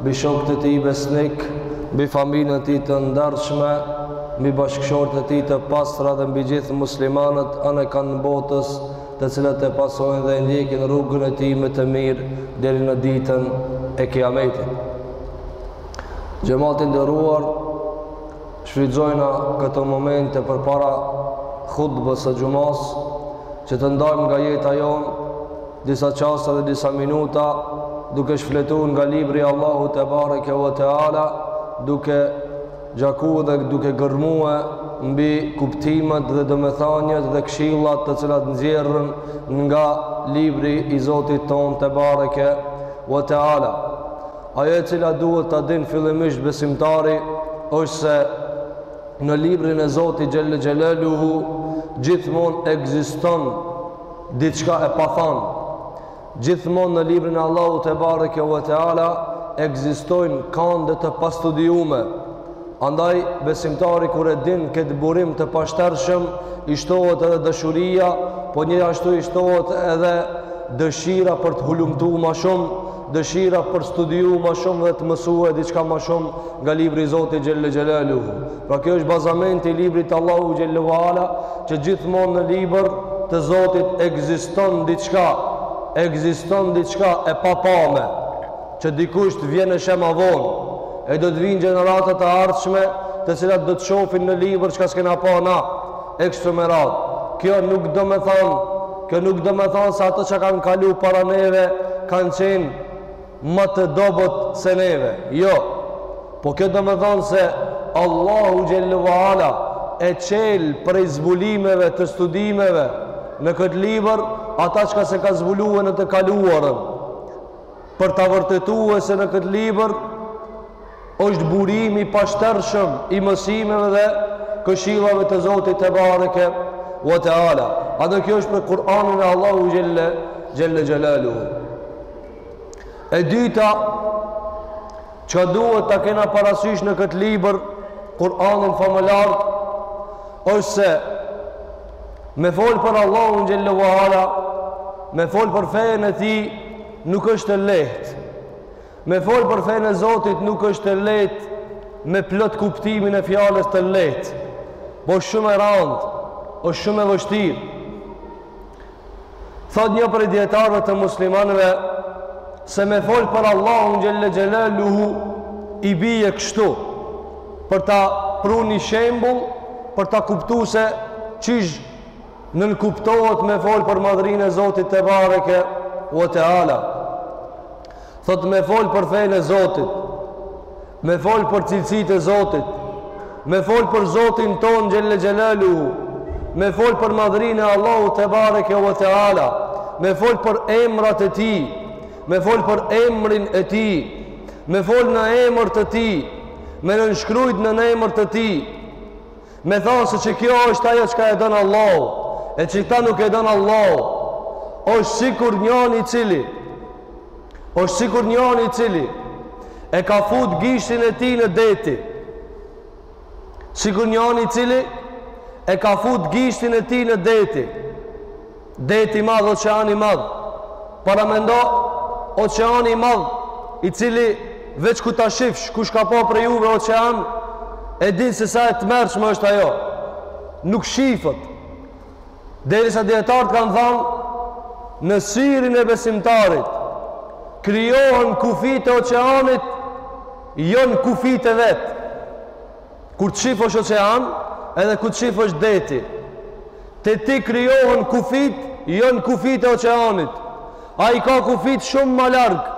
mbi shokët e tij besnikë, mbi familjen e tij të ndershme, mbi bashkëshortet e tij të pastra dhe mbi gjithë muslimanët anekanë botës, të cilët e pasojnë dhe e ndjekin rrugën e tij me të mirë deri në ditën e Kiametit. Xhemat i nderuar, shfrytëzojna këto momente përpara hutbes së xhumasë që të ndajmë nga jeta jonë Disa çaste dhe disa minuta duke shfletu nga libri i Allahut tebareke ve teala, duke gjaku dhe duke gërmue mbi kuptimet dhe domethaniet dhe këshillat të cilat nxirren nga libri i Zotit tonë tebareke ve teala. Ajo e cila duhet ta dijë fillimisht besimtari është se në librin e Zotit xhelle xhelaluhu, gjithmonë ekziston diçka e pathanë. Gjithmonë në librin e Allahut tebareke ve teala ekzistojnë kande të pastudiume. Andaj besimtari kur e din këtë burim të pashtershëm, i shtohet edhe dashuria, po njiashtu i shtohet edhe dëshira për të hulumtu ma shumë Dëshira për studiu ma shumë dhe të mësue diçka ma shumë nga libri i Zotit xhelle xhelaluhu. Pra kjo është bazamenti i librit të Allahut xhelle ve ala që gjithmonë në libër të Zotit ekziston diçka, ekziston diçka e papame, që dikush t'vjen e sheh ma vonë, e do të vijnë gjenerata të ardhshme të cilat do të shofin në libër çka s'kena pa na, e kështu me radhë. Kjo nuk do me thanë Kjo nuk do me thonë se ata çka kanë kalu para neve kanë qenë ma të dobët se neve. Jo, po kjo do me thonë se Allahu xhelle ve ala e çel prej zbulimeve të studimeve në këtë libër ata çka s'e ka zbulue në të kaluarën. për ta vërtetue se në këtë libër është burimi i pashtershëm i mësimeve dhe këshillave të Zotit tebareke ve teala. Edhe kjo është për Kur'anin e Allahut xhelle xhelaluhu. E dyta çka duhet ta kena parasysh në këtë libër Kur'anin famëlartë është se me fol për Allahun xhelle ve ala, me fol për fejën e tij Nuk është e lehtë. Me fol për fenë e Zotit nuk është e lehtë me plot kuptimin e fjalës të lehtë. Osht shumë e randë, osht shumë e vështirë. Thotë njo prej dijetarëve të muslimanëve se me fol për Allahun xhelle xhelaluhu i bije kështu për ta pru ni shembull për ta kuptu se qysh nënkuptohet me fol për madhërinë e Zotit tebareke ue teala thotë me fol për fenë e Zotit me fol për cilësitë e Zotit me fol për Zotin tonë xhele xhelaluhu me fol për madhërinë e Allahut tebareke ue teala me fol për emrat e tij me fol për emrin e tij me fol në emër të tij me nënshkrujt në emër të tij Me thanë se që kjo është ajo çka e don Allahu, e qeta nuk e don Allahu, është sikur njani i cili, është sikur njani i cili e ka fut gishtin e tij në deti, sikur njani i cili e ka fut gishtin e tij në deti, Deti i madh, oqeani i madh. Paramendo, oqeani i madh, i cili veç kur ta shifsh, kush ka pa prej juve oqean, e din se sa e tmerrshme është ajo. Nuk shifet. Derisa dijetarët kanë thanë, në syrin e besimtarit, krijohen kufijtë e oqeanit, jonë kufijtë e vet. Kur të shifesh oqean, edhe kur të shifesh deti. Te ti krijohen kufijtë, jonë kufijtë e oqeanit. Ai ka kufijtë shumë ma larg.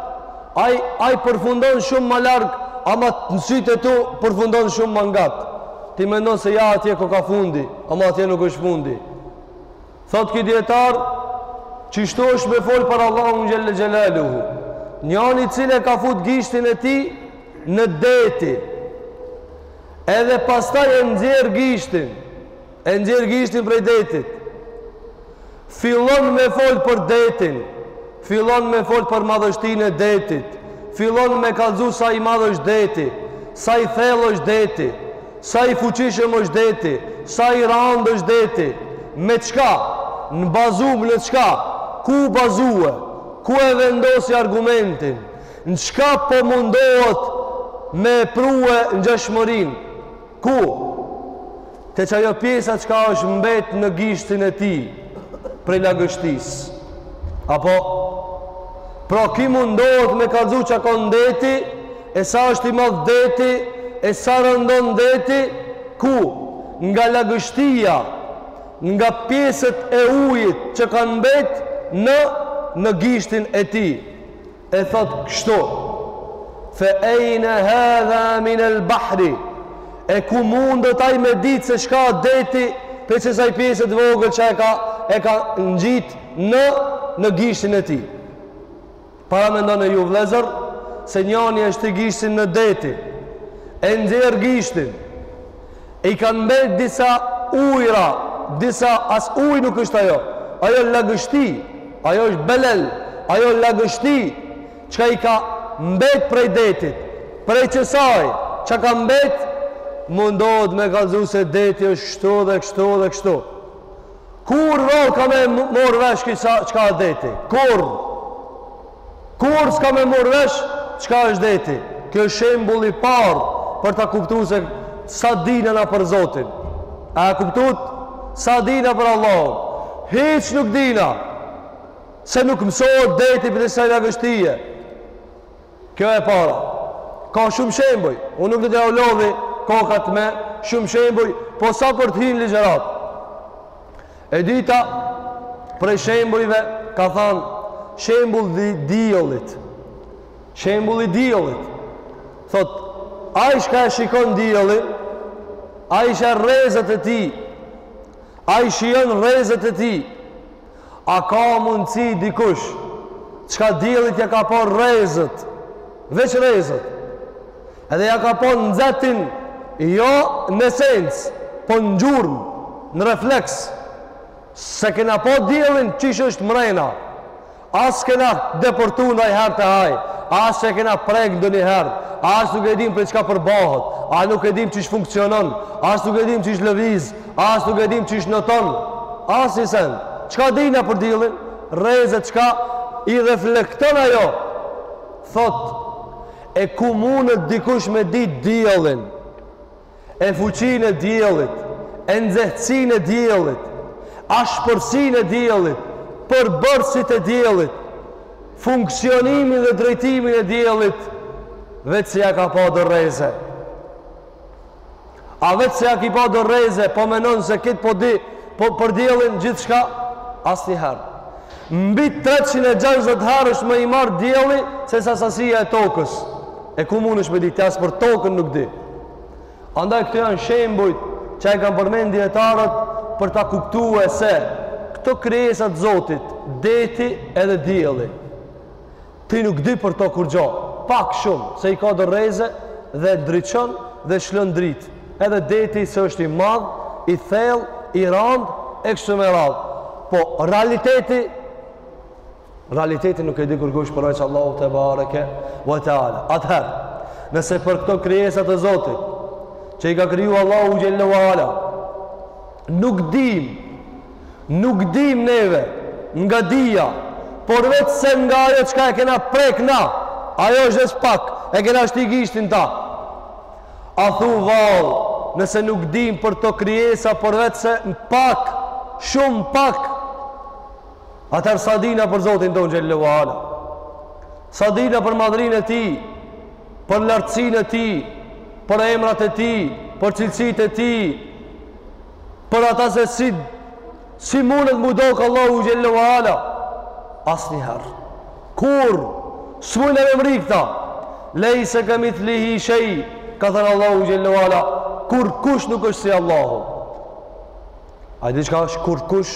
Ai, ai përfundon shumë ma larg, ama në sytë e tu përfundon shumë ma ngat. Ti mendon se ja atje koka fundi, ama atje nuk është fundi. Thotë ky dijetar, qeshtu është me fol për Allahun xhele xhelaluhu. Njani i cili e ka fut gishtin e tij, në deti edhe pastaj e nxjerr gishtin e nxjerr gishtin prej detit fillon me fol për detin fillon me fol për madhështin e detit fillon me kalzu sa i madh është deti sa i thellë është deti sa i fuqishëm është deti sa i randë është deti me çka në bazum në çka u bazue ku e vendosi argumentin Në çka po mundohet me e prue ngjashmërinë? Ku? Te qajo pjesa çka është mbet në gishtin e tij, prej lagështisë. Apo, pra ky mundohet me kalzu çka ka në deti, e sa është i madh deti, e sa rëndon deti, ku? Nga lagështia, nga pjesët e ujit që kanë mbet në, në gishtin e tij. e thotë kështu fe ejne hedha min el bahri e ku mundet ai me ditë se çka deti prej qasaj pjese t' vogël që e ka, e ka ngjit në, në gishtin e tij paramendone ju vllezër se njani e shti gishtin në deti e nxjerr gishtin i kanë mbet disa ujra disa as uj nuk është ajo ajo lagështi ajo është belel ajo lagështi çka i ka mbet prej detit prej qësaj që ka mbet mundohet me kalzu se deti është kështu dhe kështu dhe kështu kur vallë ka me morë vesh ky se çka është deti kurrë Kurrë s'ka me morë vesh çka është deti. Kjo është shembulli i parë për ta kuptuar se sa dina na për Zotin. A e kuptuat? Sa dina për Allahun. Hiç nuk dina. Se nuk mësohet deti prej asaj lagështie. Kjo e para. Ka shumë shembuj. Unë nuk do t'jua lodhi kokat me shumë shembuj, po sa për të hi në ligjërat. E dyta prej shembujve ka thënë shembulli i diellit. Shembulli i diellit. Thot, ai çka e shikon diellin, ai sheh rrezet e tij, ai shijon rrezet e tij. A ka mundësi dikush çka diellit ja ka pa rrezet, veç rrezet. Edhe ja ka pa nxehtin jo në esencë, po në gjurmë, në refleks. S'e kena pa diellin qysh është mrena. As kena depërtu naj herë te ai, as s'e kena prek ndonjëherë, as nuk e dim prej çka përbahet, as nuk e dim qysh funksionon, as nuk e dim qysh lëviz, as nuk e dim qysh noton, as një sen. Çka dina për diellin? Rrezet çka i reflekton ajo, thot, E ku munet dikush me ditë diellin, e fuqinë e diellit, e nxehtësinë e diellit, ashpërsinë e diellit, përbërësit e diellit, funksionimin dhe drejtimin e diellit, veç se ja ka pa do rreze. A veç se ja ki pa do rreze, po menon se kitë po di, po për diellin gjithçka, asnjëherë. Mbi 360 herë është më i madh dielli se sa sasia e tokës. E ku munesh me di, ti as për tokën nuk di. Andaj këto janë shembujt që i kanë përmend dijetarët për ta kuptue se këto krijesa t'Zotit, deti edhe dielli. Ti nuk di për to kurgjo, pak shumë, se i ka do rreze dhe ndriçon dhe shlon dritë. Edhe deti se është i madh, i thellë, i randë, e kështu me radhë. Po, realiteti, realiteti nuk e di kurkush përveç Allahu tebareke ve teala. Atëherë, nëse për këto krijesa të Zotit, që i ka kriju Allahu xhel-le ve ala, nuk dim Nuk dimë neve, nga dija, përveç se nga ajo çka e kena prek na, ajo është det, pak e kena shti gishtin n'ta. A thu vallë, nëse nuk dimë për këto krijesa, përveç se pak, shumë pak, atëherë sa dina për Zotin tonë xhel-le ve ala. Sa dina për madhërinë e tij, për lartësinë e tij, për emrat e tij, për cilësitë e tij, për ata se si si mundet m'u dok Allahu xhel-le ve ala asnjëherë kurrë s'mujna me mrri këta lejse kemithlihi shej ka thënë Allahu xhel-le ve ala kurkush nuk është si Allahu a e di çka është kurkush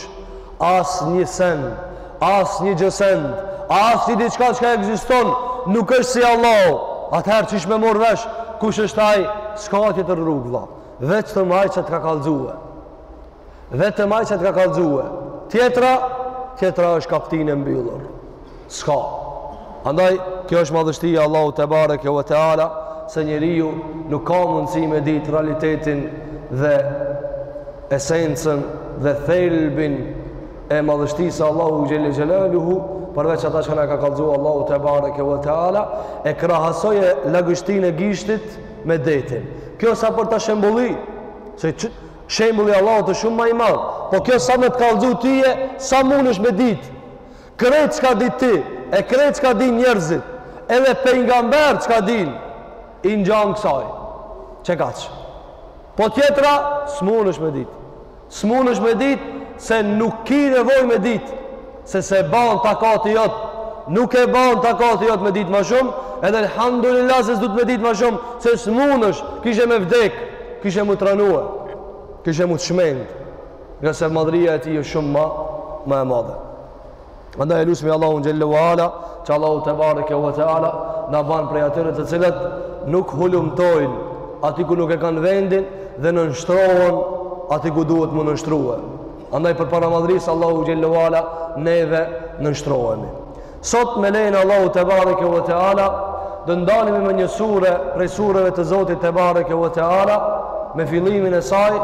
asnjë send asnjë gjësend asnjë diçka çka ekziston nuk është si Allahu atëherë qysh me marrë vesh kush është ai s'ka tjetër rrugë vlla vetëm ai çka të ka kallxue. Vetëm ai çka të ka kallxue. Tjetra, tjetra është kaptinë e mbyllur. S'ka. Andaj, kjo është madhështia e Allahut tebareke ve teala, se njeriu nuk ka mundësi me ditë realitetin dhe esencën dhe thelbin e madhështisë Allahut xhel-le xhelaluhu, përveç ata çka na ka kallxuar Allahu tebareke ve teala e krahasoje lagështinë e gishtit me detin. Kjo sa për shembull, se shembulli i Allahut është shumë ma i madh, po kjo sa me të kallzu tye, sa munesh me ditë. Krejt çka di ti, e krejt çka dinë njerëzit, edhe pejgamberët çka dinë, i ngjan kësaj, qe kaq. Po tjetra, s'munesh me ditë. S'munesh me ditë se nuk ki nevojë me ditë, se s'e ban takati jot, nuk e ban takati jot me ditë ma shumë, edhe elhamdulillah se s'duhet me ditë ma shumë, se s'munesh, kishe me vdekë, kishe m'u tranue, kishe m'u çmend, ngase madhëria e tij është shumë ma, ma e madhe. Andaj e lusmi Allahun xhel-le ve ala, që Allahu tebareke ve teala, na ban prej atyre të cilët nuk hulumtojnë aty ku nuk e kanë vendin dhe nënshtrohen aty ku duhet me u nënshtrue. Andaj përpara madhërisë Allahut xhel-le ve ala, neve nënshtrohemi. Sot me lejen e Allahut tebareke ve teala, do ndalemi me një sure prej sureve të Zotit tebareke ve teala, me fillimin e saj,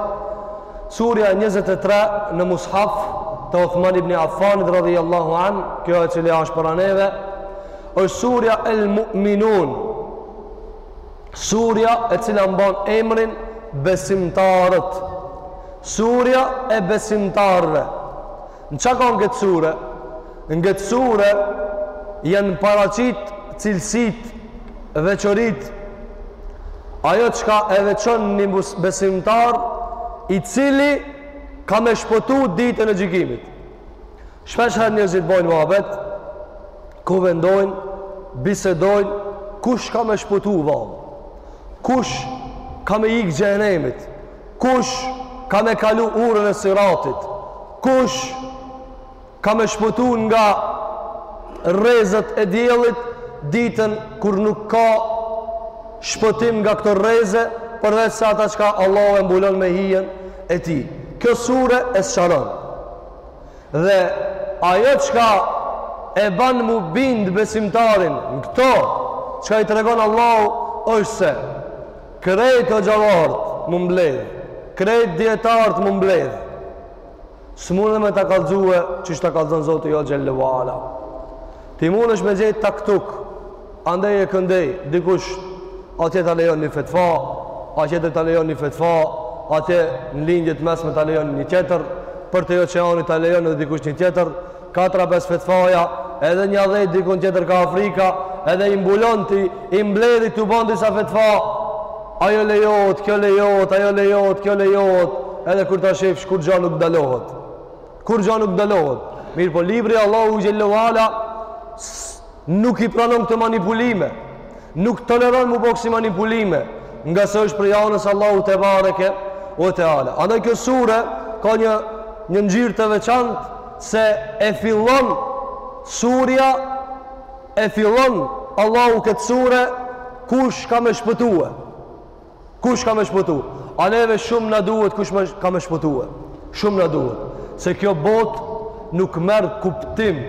Surja njëzet e tre në Mushaf të Uthman ibn Affanit radhiyallahu an, kjo e cila është para neve, është surja El Mu'minun. Surja e cila mban emrin Besimtarët. Surja e besimtarëve. Në çka ka në këtë sure? Në këtë sure janë paraqit cilësitë, veçoritë, ajo çka e veçon një besimtar i cili ka me shpëtu ditën e gjykimit. Shpesh herë njerëzit bojnë muhabet, ku vendojnë, bisedojnë, kush ka me shpëtu vallë, kush ka me ikë xhehnemit, Kush ka me kalu urën e siratit? Kush ka me shpëtu nga rrezet e diellit ditën kur nuk ka shpëtim nga këto rreze përveç se ata çka Allahu e mbulon me hijen e tij. Kjo sure e sqaron. Dhe ajo çka e ban m'u bind besimtarin në këto çka i tregon Allahu është se Krejt hoxhallart m'u mbledh, krejt dijetarët m'u mbledh. S'munden me ta kallxue qysh ta kallxon Zoti yt xhel-le ue ala. Ti mundesh me gjetë tek-tuk, andej e këndej dikush atje ta lejon një fetva, atje ta lejon një fetva, atje në lindje t'mesme ta lejon një tjetër, përtej oqeanit ta lejon edhe dikush një tjetër, Katër-pesë fetfaja, edhe nja dhet dikun tjetër kah Afrika, edhe i mbulon ti, i mbledh, i bon disa fetfa, ajo lejohet, kjo lejohet, ajo lejohet, kjo lejohet, edhe kur ta shefsh, kurgja nuk ndalohet. Kurgja nuk ndalohet. Mirëpo, libri i Allahut xhel-le ue ala, Nuk i pranon këto manipulime. Nuk toleron m'u bo kësi manipulime, ngase është prej anës Allahut tebareke ue teala. Andaj kjo sure ka një ngjyrë të veçantë se e fillon surja e fillon Allahu këtë sure kush ka me shpëtue Kush ka me shpëtu? A neve shumë na duhet kush me, ka me shpëtu e? Shumë na duhet. Se kjo botë nuk merr kuptim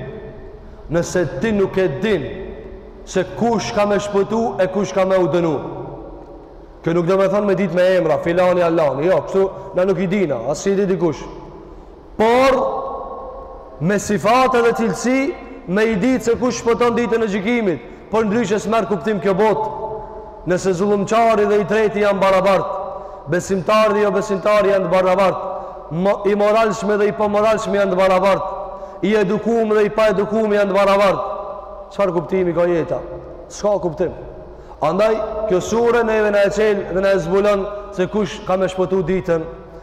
nëse ti nuk e din se kush ka me shpëtu e kush ka me u dënu. Kjo nuk do me thonë me dit me emra, filani, alani. Jo, kështu na nuk i dina, as që i di dikush. Por, me sifate dhe cilësi, me i ditë se kush shpëton ditën e gjykimit, përndryshe s'merr kuptim kjo botë. Nëse zullumqari dhe i drejti janë barabartë, besimtari dhe jobesimtari janë të barabartë, i moralshmi dhe i pamoralshmi janë të barabartë, i edukumi dhe i paedukumi janë të barabartë, çfarë kuptimi ka jeta? S'ka kuptim. Andaj, kjo sure neve na e çel dhe na e zbulon se kush ka me shpëtu ditën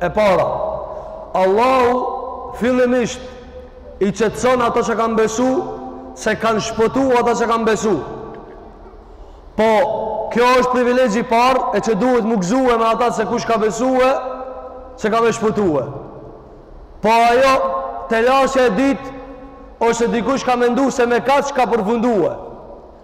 E para, Allahu fillimisht i qetëson ata që kanë besu se kanë shpëtu ata që kanë besu. Po, kjo është privilegji parë e që duhet m'u gëzue me ata se kush ka besue, se ka me shpëtue. Po ajo, telashja e dytë, ose dikush ka mendu se me kaq ka përfundue.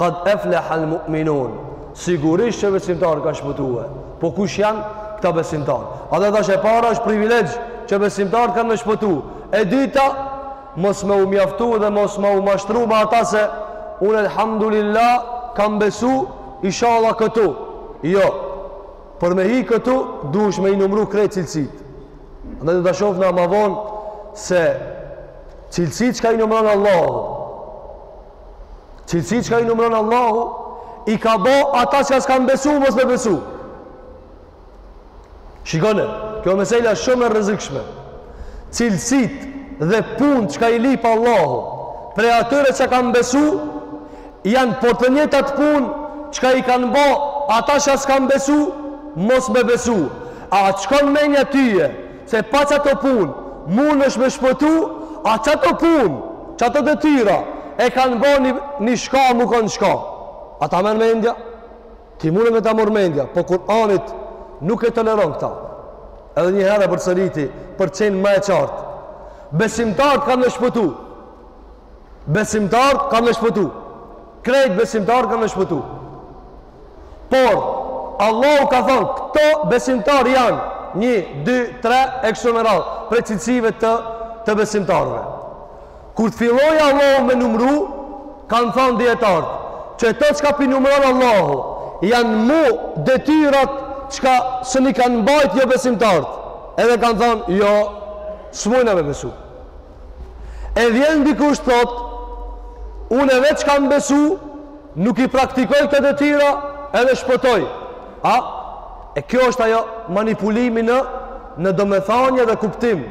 Kad efleha al mu'minun. Sigurisht që besimtarët kanë shpëtue. Po kush janë këta besimtarë? Edhe tash e para është privilegj që besimtarët kanë me shpëtu. E dyta, mos me u mjaftu dhe mos me u mashtru me ata se unë elhamdulillah kam besu inshallah këtu. Jo, për me hi këtu duhesh me i numru krejt cilësit. Edhe do ta shofim ma vonë se cilësitë çka i numron Allahu Cilësi çka i numëron Allahu, i ka bo ata çka s'kanë besu, mos me besu. Shikone, kjo mesele shumë e rrezikshme. Cilësit dhe punë çka i lyp Allahu, prej atyre që kanë besu, janë po të njëjtat punë çka i kanë bo ata çka s'kanë besu, mos me besu. A t'shkon menja tyje, Se pa qato punë, mundesh ti me shpëtu, a qato punë, qato detyra, e kanë bo një, një shkak, m'u kanë shkak. A ta merr mendja? Ty mundet me ta marrë mendja, po Kur'ani nuk e toleron këta. Edhe një herë e përsëriti, për t'qenë ma e qartë. Besimtarët kanë me shpëtu. Besimtarët kanë me shpëtu. Krejt besimtarët kanë me shpëtu. Por, Allahu ka thanë, këto besimtarë janë, një, dy, tre, e kështu me radhë, prej cilësive të, të besimtarëve. Kur të fillojë Allahu me numru, kanë thanë dijetarët, qeto çka p'i numron Allahu, janë mu detyrat çka s'i kanë mbajt jobesimtarët. Edhe kanë thanë, jo, s'mujna me besu. E vjen dikush thotë, unë veç kam besu, nuk i praktikoj këto detyra edhe shpëtoj. A? E kjo është ajo manipulimi në, në domethanje dhe kuptim.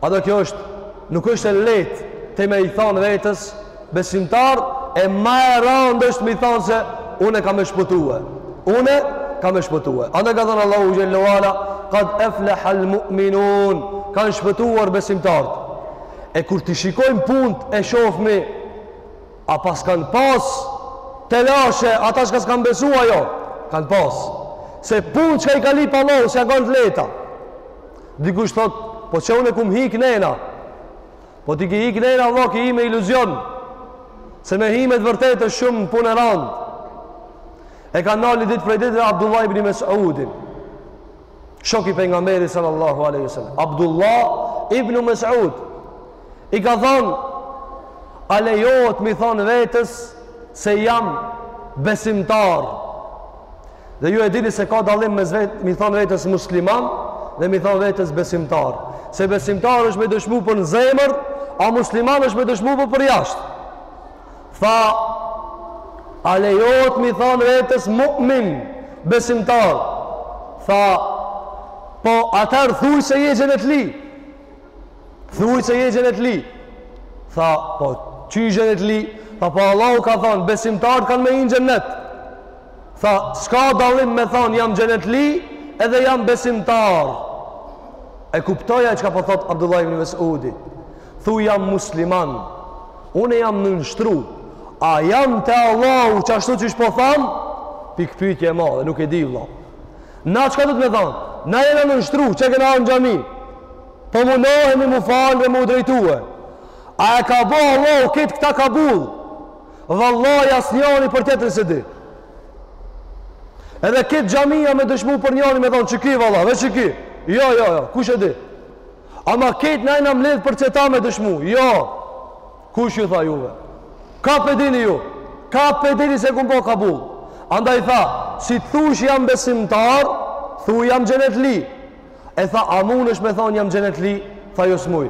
A do kjo është, nuk është e lehtë me i thanë vetes, besimtar e ma e rëndë është me i thanë se unë kam me shpëtue unë kam me shpëtue andaj ka thënë Allahu xhel-le ue ala kad efleha al mu'minun kanë shpëtuar besimtarët e kur t'i shikojmë punët e shofmi a pas kanë pas telashe ata çka s'kanë besu a jo kanë pas se punët çka i ka lyp Allahu s'jan kanë të lehta dikush thotë po që unë kum hik nena Po ti ki hik, nejse vlla, ki hi me iluzion Se me hi me t'vërtetë është shumë punë e rand E ka nali dit prej ditëve Abdullah ibn Mesudin Shoki i pejgamberit sallallahu aleyhi sallam Abdullah ibn Mesud I ka thonë A lejohet m'i thonë vetes Se jam besimtar Dhe ju e dini se ka dallim mes vete, m'i thonë vetes musliman dhe m'i thonë vetes besimtar. Se besimtar është me dëshmu për në zemër, a musliman është me dëshmu për përjashta. Tha, a lejohet m'i thonë vetes mu'min, besimtar. Tha, po atëherë thuj se je xhenetli. Thuj se je xhenetli. Tha, po qysh xhenetli? Tha, po Allahu ka thonë besimtarët kanë me hi n'xhenet. Tha, s'ka dallim me thonë jam xhenetli edhe jam besimtar. E kupton çka po thot Abdullah ibn Mesudi. Thuj jam musliman. Unë jam nënshtru. A jam te Allahu qashtu qysh po tham? Pikëpytje e madhe, nuk e di vlla. Na çka duhet me thanë? Na jena nënshtru, qe kena n'xhami? Po munohemi m'u falë dhe m'u drejtue. A e ka bo Allahu kejt këta kabull. Vallahi asnjani për tjetrin s'e di. Edhe kejt xhamia me dëshmu për njani me thonë qiky vlla edhe qiky. Jo, jo, jo, kush e di. Ama kejt na jena mledhë për qëta me dëshmu. Jo, kush ju tha juve. Kah p'e dini ju. Kah p'e dini se kom bo kabull. Andaj tha, si thush jam besimtar, thuj jam xhenetli. E tha, a mund është me thonë jam xhenetli? Tha, jo s'muj.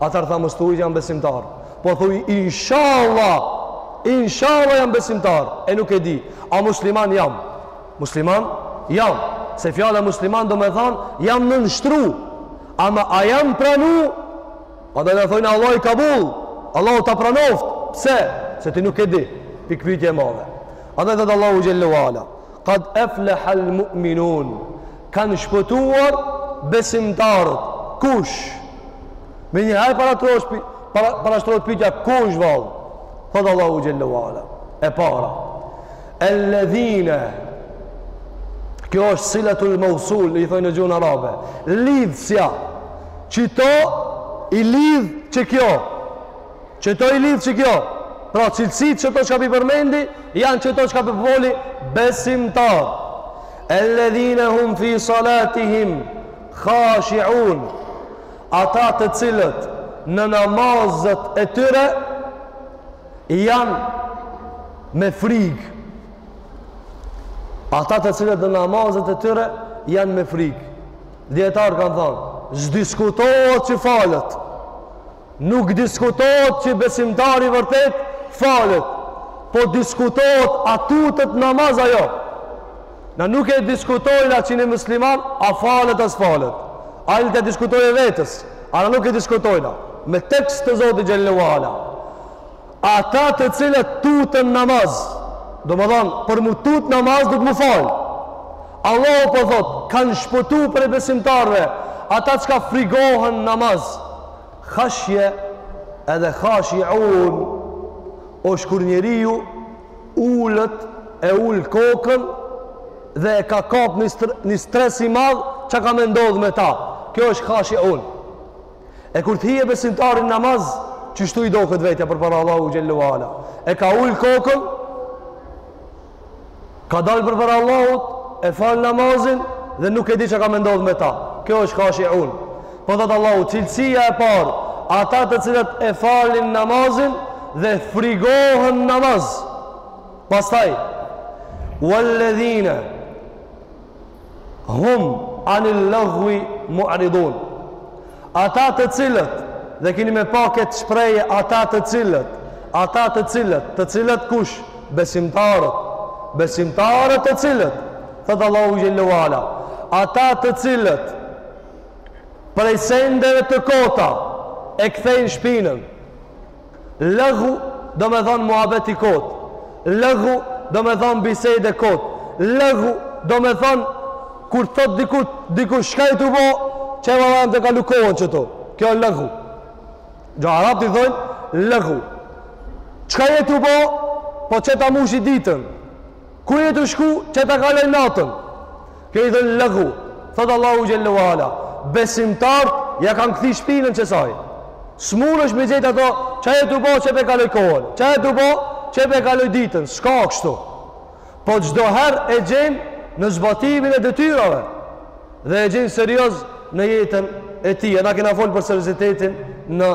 Atëherë tha, mos thuj jam besimtar. Po thuj, inshallah, inshallah jam besimtar. E nuk e di, a musliman jam? Musliman jam. Se fjala musliman domethonë, jam nënshtru. Ama a jam pranu? Andaj thojnë, Allahi kabul. Allahu ta pranoft. Pse? Se ti nuk e di. Pikpytje e madhe. Andaj thot Allahu xhelle ue ala. Kad eflehal mu'minun. Kanë shpëtuar besimtarët. Kush? Menjëherë parashtro para, parashtrohet pytja, kush vallë? Thotë Allahu Xhelle ue Ala. E para. Elledhine. Kjo është silatul mausul, i thojnë në gjuhën arabe. Lidhësja. Qito i lidhë qekjo. Qëto i lidh qekjo. Pra cilësitë qëto çka p'i përmendi, janë qëto çka p'i përvoli besimtar. Elledhine hum fi salatihim khashiun. Ata të cilët në namazët e tyre janë me frigë. Ata të cilët në namazët e tyre janë me frigë. Dijetarët kanë thonë, s'diskutohet që falet, Nuk diskutohet që besimtari i vërtetë falet, po diskutohet a tutet n'namaz a jo. Na nuk e diskutojna që një musliman a falet a s'falet. Ai le t'ia diskutojë vetes, a na nuk e diskutojna me tekst të Zotit xhel-le ve ala. Ata të cilët tuten n'namaz, domethanë, për m'u tut n'namaz duhet m'u falë. Allahu po thotë, kanë shpëtu prej besimtarëve, ata çka frigohen n'namaz, khashje edhe khashiun, osht kur njeriu ulet e ul kokën dhe e ka kapë një, str një stres i madh ça ka me ndodhë me ta. Kjo është khashiun. E kur të hije besimtari në namaz, qështu i doket vetja përpara Allahut xhel-le ve ala. E ka ul kokën, ka dalë përpara Allahut, e fal namazin dhe nuk e di ça ka me ndodhë me ta. Kjo është khashiun. Po thotë Allahu, cilësia e parë, ata të cilët e falin namazin dhe frigohen n'namaz. Pastaj, walledhine, Hum anil lëgwi mu'ridun. Ata të cilët, dhe keni me pa këtë shprehje, ata të cilët, ata të cilët, të cilët kush, besimtarët, besimtarët të cilët, thotë Allahu xhel-le ve ala, ata të cilët, prej sendeve të kota, e kthejnë shpinën, Lëghu domethonë muhabet i kotë. Lëghu domethonë bisedë e kotë. Lëghu domethonë kur thotë diku, dikush çka je tu bo, qe vallahi tu kalu kohën qetu. Kjo e lëghu. Kjo arabët i thonë lëghu. Çka je tu bo, po qe ta mushi ditën. Ku je tu shku, qe ta kaloj natën? Kjo i thonë lëghu, thotë Allahu xhel-le ve ala. Besimtarët, ja kanë kthy shpinën qësaj. S'munësh me i gjet ata, ça je tu bo qe pe kaloj kohën, ça je tu bo qe pe kaloj ditën, s'ka kështu. Po çdoherë e gjen në zbatimin e detyrave. Dhe e gjen serioz në jetën e tij. Na kena fol për seriozitetin në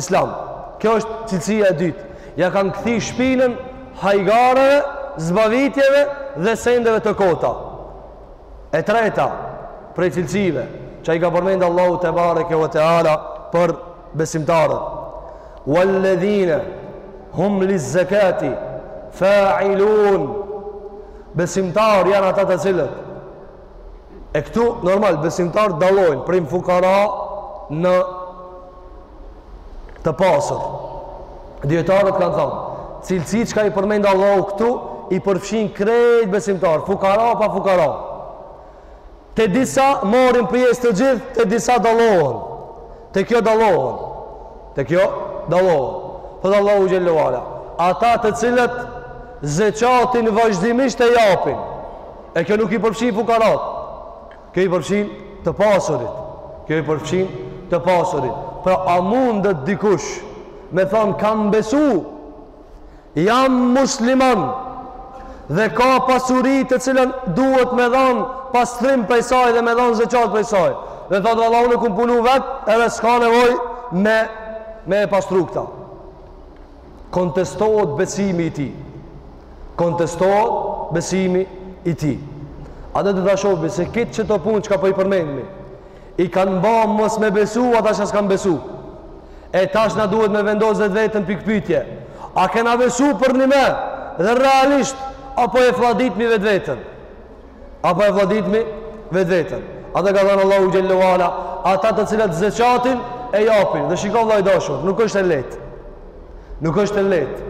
Islam. Kjo është cilësia e dytë. Ja kanë kthy shpinën hajgareve, zbavitjeve dhe sendeve të kota. E treta, prej cilësive, që i ka përmendë Allahu tebareke ve teala për besimtarët. Walladhina hum liz-zakati fa'ilun. Besimtarë janë ata të cilët E këtu normal besimtarë dallojnë prej fukara në të pasur. Dijetarët kanë thënë, cilësi çka i përmend Allahu këtu i përfshin krejt besimtarë, fukara pa fukara. Te disa marrin pjesë të gjithë, te disa dallohen. Te kjo dallohen. Te kjo dallohen, thotë Allahu xhelle wala, ata të cilët zekatin vazhdimisht e japin. E kjo nuk i përfshin fukarat. Kjo i përfshin të pasurit. Kjo i përfshin të pasurit. Pra a mundet dikush me thonë kam besu Jam musliman dhe ka pasuri të cilën duhet me dhan pastrim prej saj dhe me dhan zeqat prej saj. Dhe thotë, valla, unë kum punu vetë edhe s'ka nevojë me, me e pastru këtë. Kontestohet besimi i tij. Kontestohet besimi i tij. A do të ta shohmi se kit, qëto punë çka po i përmendmi. i kanë ba mos me besu ata që s'kanë besu e tash na duhet me vendos vetveten pikëpytje a kena besu përnjime dhe realisht apo e fladitmi vetveten apo e fladitmi vetveten ata ka thënë Allahu xhelle ve ala ata të cilët zeqatin e japin dhe shiko vlla i dashur nuk është e leht nuk është e leht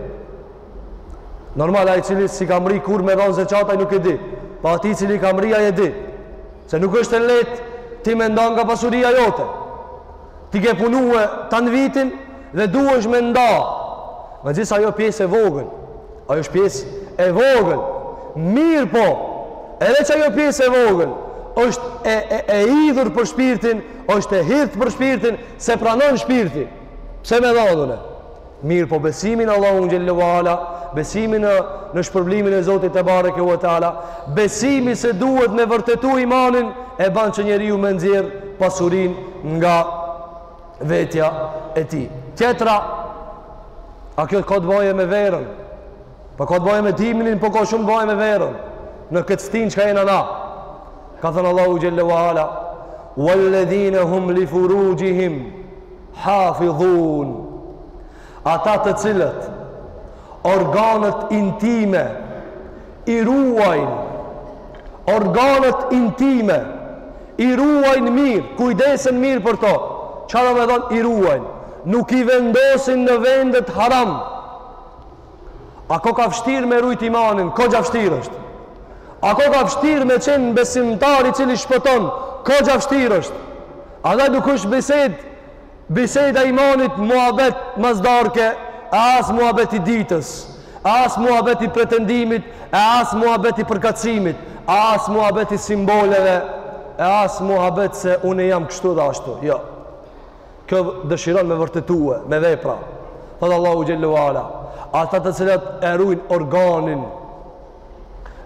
normal ai i cili s'i ka mrri kurr me dhënë zeqat ai nuk e di po ati i cili ka mrri ai e di Se nuk është e lehtë ti me nda nga pasuria jote. Ti ke punue tanë vitin dhe duhesh me nda. Megjithëse ajo pjesë e vogël. Ajo është pjesë e vogël. Mirëpo, edhe qajo pjesë e vogël, është e, e, e hidhur për shpirtin, është e hidht për shpirtin, s'e pranon shpirti. Pse me dhan unë. Mirëpo besimi në Allahun xhelle ve ala, besimi në në shpërblimin e Zotit te bareke ve teala, besimi se duhet me vërtetu imanin e ban që njeriu me nxjerr pasurinë nga vetja e tij. Tjetra, e kjo ka të bëjë me verën? Po ka të bëjë me dimnin, po ka shumë të bëjë me verën. Në këtë stinë çka jena na? Ka thënë Allahu xhelle ve ala, "Walladhina hum li furujihim" Hafidhun, ata të cilët organet intime i ruajnë, organet intime i ruajnë mirë, kujdesen mirë për to. Ça domethon i ruajnë? Nuk i vendosin në vendet haram. A koka vështirë me rujt imanin? Koxha vështirë është? A koka vështirë me qenë besimtar i cili shpëton? Koxha vështirë është? Andaj nuk është bised, biseda e imanit muhabet masdarke, e as muhabet i ditës, e as muhabet i pretendimit, e as muhabet i përkatësimit, e as muhabet i simboleve, e as muhabet se unë jam kështu dhe ashtu. Jo. kjo dëshiron me vërtetue, me vepra. Thotë Allahu xhelle ue ala, ata të cilat e ruin organin,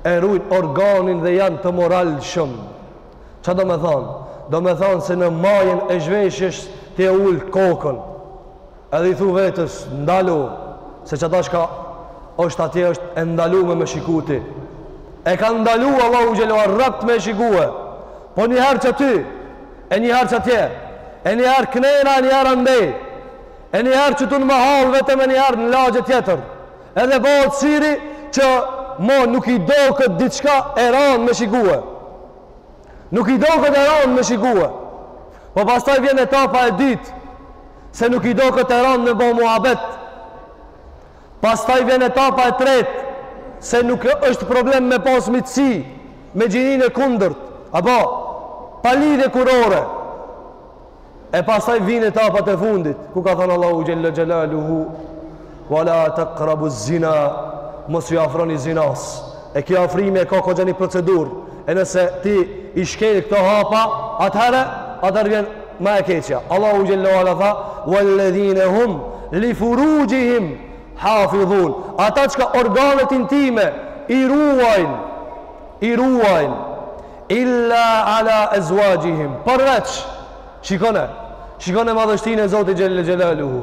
e ruin organin dhe janë të moralshëm. Çka domethonë? Domethonë se në majen e zhveshjes ti e ul kokën. Edhe i thu vetes, ndalu, se qeta çka është atje është e ndalume me shiku ti. E ka ndalu Allahu xhelle ue ala, rreptë me shikue. Po njëherë qaty, E një herë qatje, e një herë knena, e një herë andej, e një herë qetu n'mëhallë tem e një herë në lagje tjetër. Edhe bohet syri që mo nuk i doket diçka e ranë me shikue. Nuk i doket e ranë me shikue. Po pastaj vjen etapa e dytë, se nuk i doket e ranë me bo muhabet. Pastaj vjen etapa e tretë, se nuk është problem me pas miqësi me gjinin e kundërt, apo pa lidhje kurore. E pastaj vjen etapa e fundit, ku ka thënë Allahu xhelle xhelaluhu, ve la takrabu zina, mos ju afroni zinas. E kjo afrime e ka kogja një procedur, e nëse ti i shkel këto hapa, atëherë, atëherë vjen ma e keqja. Allahu xhelle ue ala tha, vel-ledhine hum li furuxhihim hafidhun. Ata çka organet intime, i ruajnë, i ruajnë, illa ala ezuaxhihim, përveç, shikone, shikone madhështinë e Zotit xhelle xhelaluhu,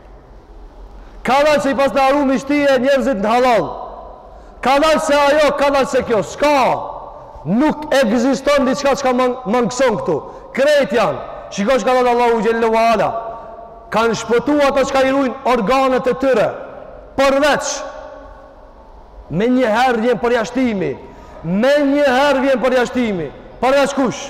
Ka ndalë, si pas në haram i shtie njerëzit në halal. Ka ndalë se ajo, ka ndalë se kjo. S'ka, nuk ekziston diçka çka mangëson këtu. Krejt janë. Shiko çka thotë Allahu xhelle ue ala. Kanë shpëtu ata çka i rujnë organet e tyre. Përveç, me njëherë vjen përjashtimi. Me njëherë vjen përjashtimi. Përveç kush?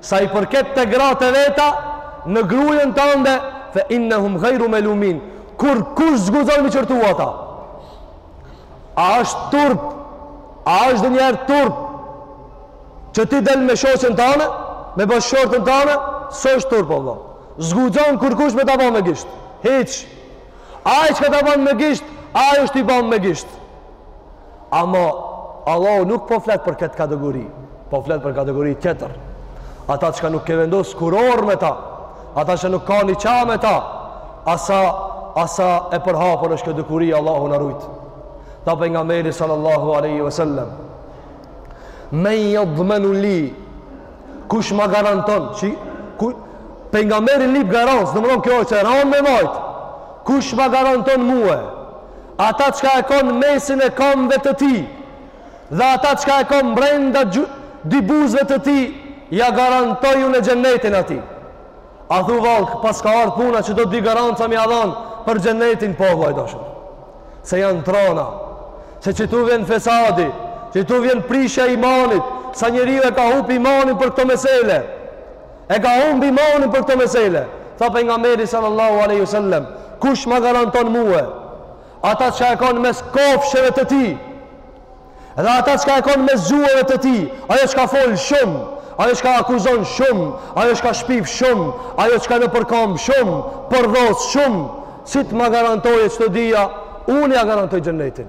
Sa i përket te gratë e veta, në gruen tande, fe innehum gajru melumin, kurkush s'guxon m'i qortu ata? A është turp? A është ndonjëherë turp? Që ti del me shoqen tane, me bashkëshorten tane, s'është turp, vallah. S'guxon kurkush me ta ba me gisht. Hiç. Ai çka ta ban me gisht, ai është i ban me gisht. Ama Allahu nuk po flet për këtë kategori, po flet për kategori tjetër. Ata çka nuk ke vendos kurorë me ta, ata që nuk ka niqah me ta, asa, asa e përhapur është kjo dukuri Allahu na rujtë. Tha pejgamberi sallallahu alejhi ve sellem, men jadmenu li, kush ma garanton, që, ku, pejgamberi lyp garancë, domethonë kjo osht e ranë me majtë, kush ma garanton mue, Ata çka e kanë mesin e komve të tij dhe ata çka e kanë mbrenda dy buzve të tij, ia garantoj unë xhenetin atij. A thu vallë, pas ka ardhë puna që do dy garanca me ia dhanë për xhenetin, po vlla i dashur. Se janë trona, se qitu vjen fesadi, qitu vjen prishja e imanit, sa njëri e ka hup imanin për këto mesele. E ka hup imanin për këto mesele. Tha pejgamberi sallallahu alaihi wasallam, kush ma garanton mua ata çka e kanë mes kofshëve të tij, Edhe ata çka e kanë mes gjuhëve të tij, ajo çka fol shumë, ajo çka akuzon shumë, ajo çka shpif shumë, ajo çka nëpërkamb shumë, përdhos shumë, si të ma garantojë këto dyja, unë ia garantoj xhenetin.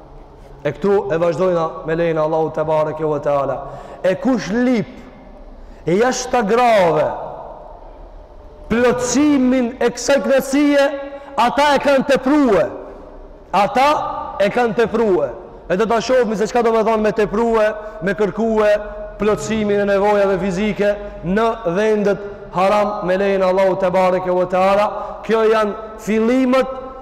E këtu e vazhdojna me lejen e Allahut tebareke ve teala. E kush lyp jashta grave plotësimin e kësaj knaqësie, ata e kanë teprue. Ata e kanë teprue. E do ta shofmi se çka domethanë me teprue, me kërkue plotësimin e nevojave fizike në vendet haram me lejen e Allahut tebareke ve teala. Kjo janë fillimet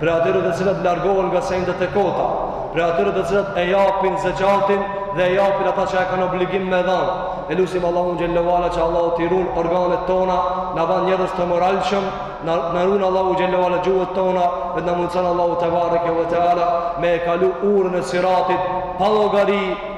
prej atyre të cilët largohen nga sendet e kota, prej atyre të cilët e japin zekatin dhe e japin ata çka e kanë obligim me dhanë. E lusim Allahun xhele ve ala që Allahu t'i run organet tona, na ban njerëz të moralshëm, na run Allahu xhele ve ala gjuhët tona, dhe na mundëson Allahu tebareke ve teala, me e kalu urën e siratit, pa llogari,